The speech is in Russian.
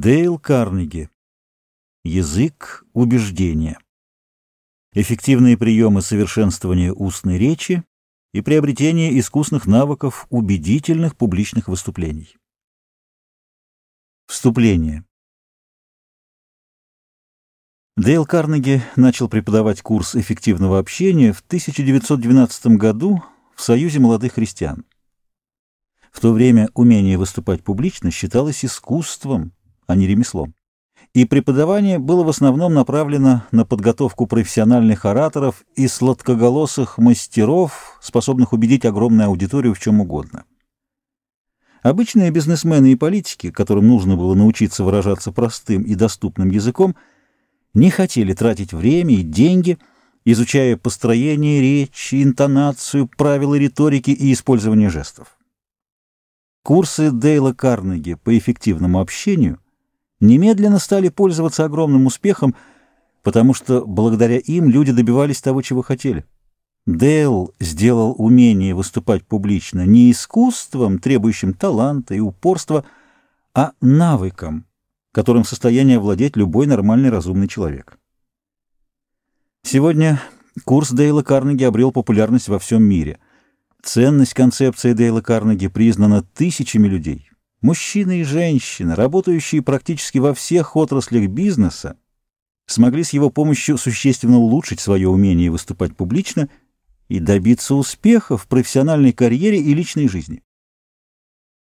Дейл Карнеги. Язык убеждения. Эффективные приемы совершенствования устной речи и приобретения искусных навыков убедительных публичных выступлений. Вступление. Дейл Карнеги начал преподавать курс эффективного общения в 1912 году в Союзе молодых христиан. В то время умение выступать публично считалось искусством, а не ремеслом. И преподавание было в основном направлено на подготовку профессиональных ораторов и сладкоголосых мастеров, способных убедить огромную аудиторию в чем угодно. Обычные бизнесмены и политики, которым нужно было научиться выражаться простым и доступным языком, не хотели тратить время и деньги, изучая построение речи, интонацию, правила риторики и использование жестов. Курсы Дейла Карнеги по эффективному общению – немедленно стали пользоваться огромным успехом, потому что благодаря им люди добивались того, чего хотели. Дейл сделал умение выступать публично не искусством, требующим таланта и упорства, а навыком, которым в состоянии овладеть любой нормальный разумный человек. Сегодня курс Дейла Карнеги обрел популярность во всем мире. Ценность концепции Дейла Карнеги признана тысячами людей. Мужчины и женщины, работающие практически во всех отраслях бизнеса, смогли с его помощью существенно улучшить свое умение выступать публично и добиться успеха в профессиональной карьере и личной жизни.